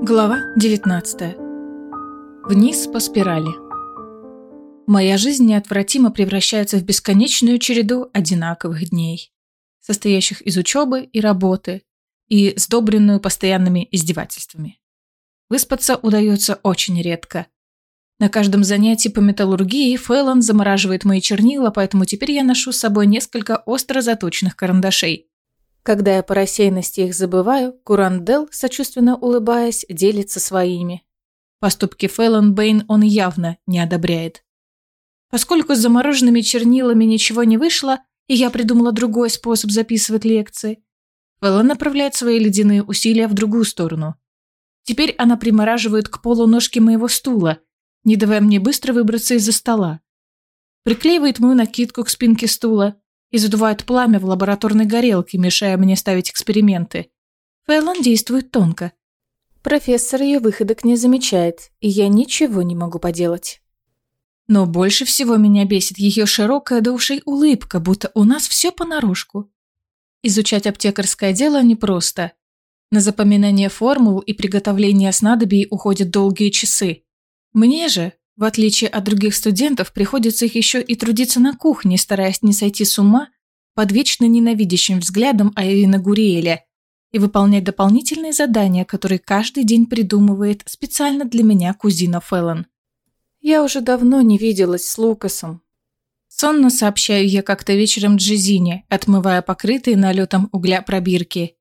Глава 19. Вниз по спирали. Моя жизнь неотвратимо превращается в бесконечную череду одинаковых дней, состоящих из учебы и работы, и сдобренную постоянными издевательствами. Выспаться удается очень редко. На каждом занятии по металлургии Фэллон замораживает мои чернила, поэтому теперь я ношу с собой несколько остро заточенных карандашей – когда я по рассеянности их забываю, Курандел, сочувственно улыбаясь, делится своими. Поступки Фэллон Бэйн он явно не одобряет. Поскольку с замороженными чернилами ничего не вышло, и я придумала другой способ записывать лекции, Фэллон направляет свои ледяные усилия в другую сторону. Теперь она примораживает к полу ножки моего стула, не давая мне быстро выбраться из-за стола. Приклеивает мою накидку к спинке стула, и задувает пламя в лабораторной горелке, мешая мне ставить эксперименты. Фейлон действует тонко. Профессор ее выходок не замечает, и я ничего не могу поделать. Но больше всего меня бесит ее широкая до ушей улыбка, будто у нас все понарошку. Изучать аптекарское дело непросто. На запоминание формул и приготовление снадобий уходят долгие часы. Мне же, в отличие от других студентов, приходится их еще и трудиться на кухне, стараясь не сойти с ума под вечно ненавидящим взглядом Айрина Гуриэля и выполнять дополнительные задания, которые каждый день придумывает специально для меня кузина Феллон. Я уже давно не виделась с Лукасом. Сонно сообщаю я как-то вечером Джизине, отмывая покрытые налетом угля пробирки.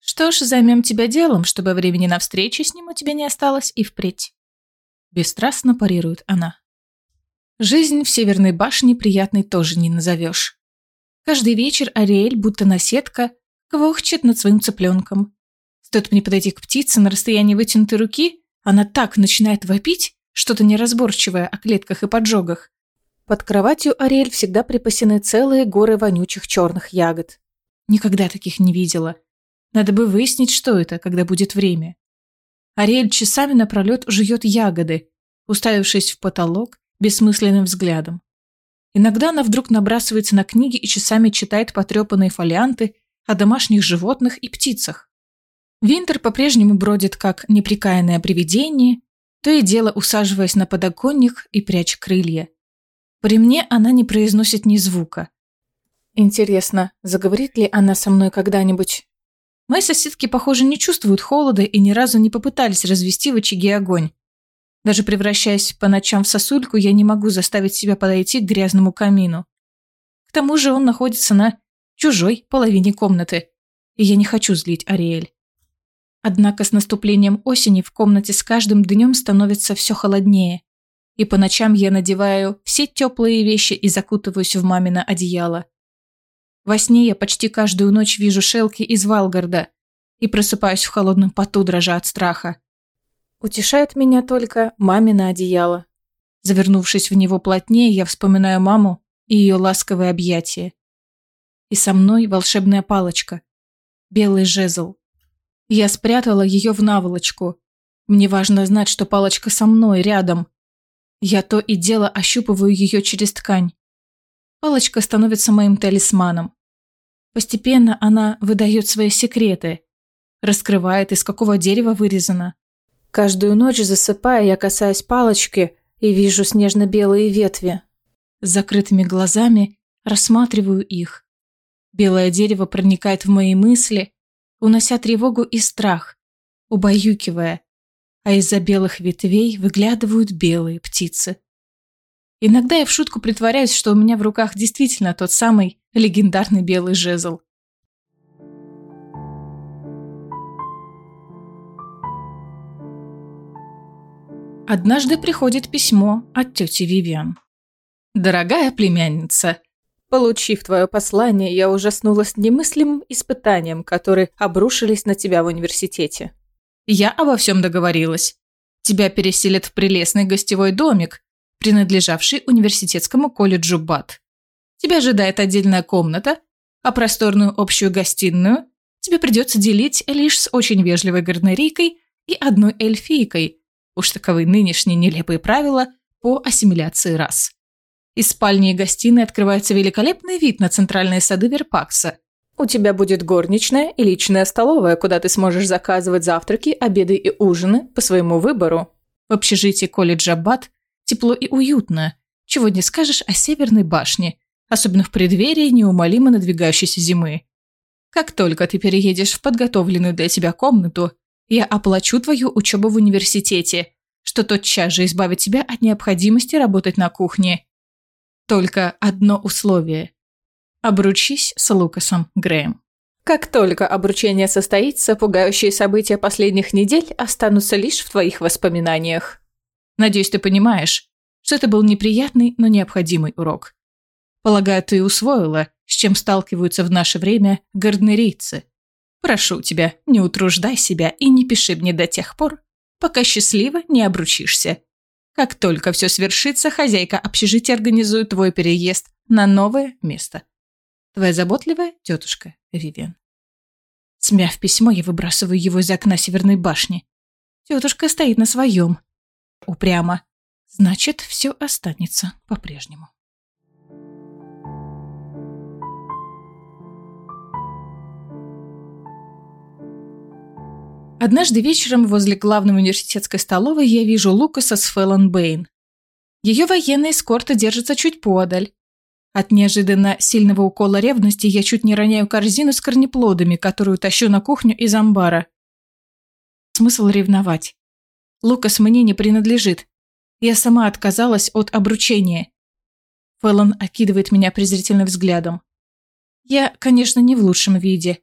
Что ж, займем тебя делом, чтобы времени на встречи с ним у тебя не осталось и впредь. Бесстрастно парирует она. Жизнь в Северной башне приятной тоже не назовешь. Каждый вечер Ариэль, будто наседка, квохчет над своим цыпленком. Стоит мне подойти к птице на расстоянии вытянутой руки, она так начинает вопить, что-то неразборчивое о клетках и поджогах. Под кроватью Ариэль всегда припасены целые горы вонючих черных ягод. Никогда таких не видела. Надо бы выяснить, что это, когда будет время. Ариэль часами напролет жует ягоды, уставившись в потолок бессмысленным взглядом. Иногда она вдруг набрасывается на книги и часами читает потрепанные фолианты о домашних животных и птицах. Винтер по-прежнему бродит как неприкаянное привидение, то и дело усаживаясь на подоконник и пряча крылья. При мне она не произносит ни звука. Интересно, заговорит ли она со мной когда-нибудь? Мои соседки, похоже, не чувствуют холода и ни разу не попытались развести в очаге огонь. Даже превращаясь по ночам в сосульку, я не могу заставить себя подойти к грязному камину. К тому же он находится на чужой половине комнаты, и я не хочу злить Ариэль. Однако с наступлением осени в комнате с каждым днем становится все холоднее, и по ночам я надеваю все теплые вещи и закутываюсь в мамино одеяло. Во сне я почти каждую ночь вижу Шелки из Валгарда и просыпаюсь в холодном поту, дрожа от страха. Утешает меня только мамино одеяло. Завернувшись в него плотнее, я вспоминаю маму и ее ласковое объятие. И со мной волшебная палочка. Белый жезл. Я спрятала ее в наволочку. Мне важно знать, что палочка со мной, рядом. Я то и дело ощупываю ее через ткань. Палочка становится моим талисманом. Постепенно она выдает свои секреты, раскрывает, из какого дерева вырезана. Каждую ночь засыпая, я касаюсь палочки и вижу снежно-белые ветви. С закрытыми глазами рассматриваю их. Белое дерево проникает в мои мысли, унося тревогу и страх, убаюкивая, а из-за белых ветвей выглядывают белые птицы. Иногда я в шутку притворяюсь, что у меня в руках действительно тот самый легендарный белый жезл. Однажды приходит письмо от тети Вивиан. «Дорогая племянница, получив твое послание, я ужаснулась немыслимым испытанием, которые обрушились на тебя в университете. Я обо всем договорилась. Тебя переселят в прелестный гостевой домик, принадлежавший университетскому колледжу БАТ. Тебя ожидает отдельная комната, а просторную общую гостиную тебе придется делить лишь с очень вежливой гарнерийкой и одной эльфийкой. Уж таковы нынешние нелепые правила по ассимиляции рас. Из спальни и гостиной открывается великолепный вид на центральные сады Верпакса. У тебя будет горничная и личная столовая, куда ты сможешь заказывать завтраки, обеды и ужины по своему выбору. В общежитии колледжа Бат тепло и уютно. Чего не скажешь о Северной башне, особенно в преддверии неумолимо надвигающейся зимы. Как только ты переедешь в подготовленную для тебя комнату, я оплачу твою учебу в университете, что тотчас же избавит тебя от необходимости работать на кухне. Только одно условие. Обручись с Лукасом Грэем. Как только обручение состоится, пугающие события последних недель останутся лишь в твоих воспоминаниях. Надеюсь, ты понимаешь, что это был неприятный, но необходимый урок. Полагаю, ты усвоила, с чем сталкиваются в наше время гарднерийцы. Прошу тебя, не утруждай себя и не пиши мне до тех пор, пока счастливо не обручишься. Как только все свершится, хозяйка общежития организует твой переезд на новое место. Твоя заботливая тетушка Вивиан. Смяв письмо, я выбрасываю его из окна северной башни. Тетушка стоит на своем. Упрямо. Значит, все останется по-прежнему. Однажды вечером возле главной университетской столовой я вижу Лукаса с Фэллон Бэйн. Ее военная эскорта держится чуть подаль, от неожиданно сильного укола ревности я чуть не роняю корзину с корнеплодами, которую тащу на кухню из амбара. Смысл ревновать. Лукас мне не принадлежит. Я сама отказалась от обручения. Фэллон окидывает меня презрительным взглядом. Я, конечно, не в лучшем виде.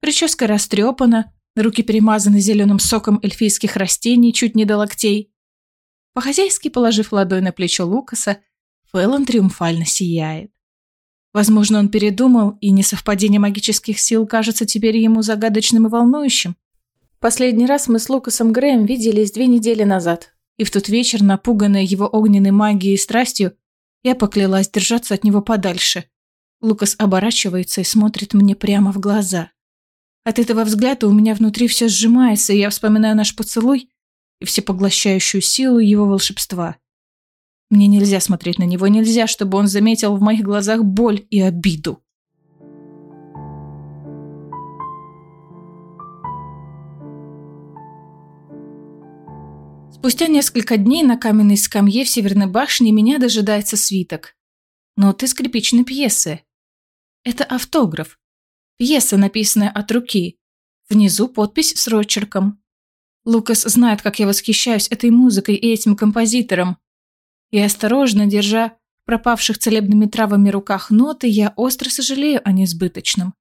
Прическа растрепана, руки перемазаны зеленым соком эльфийских растений чуть не до локтей. По-хозяйски положив ладонь на плечо Лукаса, Фэллон триумфально сияет. Возможно, он передумал, и несовпадение магических сил кажется теперь ему загадочным и волнующим. Последний раз мы с Лукасом Грэем виделись две недели назад, и в тот вечер, напуганная его огненной магией и страстью, я поклялась держаться от него подальше. Лукас оборачивается и смотрит мне прямо в глаза. От этого взгляда у меня внутри все сжимается, и я вспоминаю наш поцелуй и всепоглощающую силу его волшебства. Мне нельзя смотреть на него, нельзя, чтобы он заметил в моих глазах боль и обиду. Спустя несколько дней на каменной скамье в Северной башне меня дожидается свиток. Ноты скрипичной пьесы. Это автограф. Пьеса, написанная от руки. Внизу подпись с рочерком. Лукас знает, как я восхищаюсь этой музыкой и этим композитором. И осторожно, держа пропавших целебными травами руках ноты, я остро сожалею о несбыточном.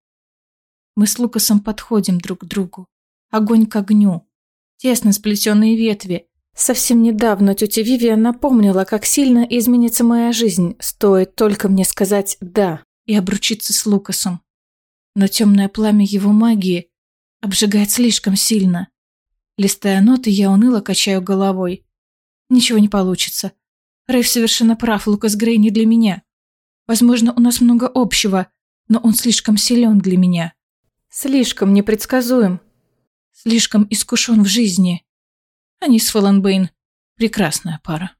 Мы с Лукасом подходим друг к другу. Огонь к огню. Тесно сплетенные ветви. Совсем недавно тетя Вивия напомнила, как сильно изменится моя жизнь, стоит только мне сказать «да» и обручиться с Лукасом. Но темное пламя его магии обжигает слишком сильно. Листая ноты, я уныло качаю головой. Ничего не получится. Рэйв совершенно прав, Лукас Грей не для меня. Возможно, у нас много общего, но он слишком силен для меня. Слишком непредсказуем. Слишком искушен в жизни. Они с Фэллон Бэйн – прекрасная пара.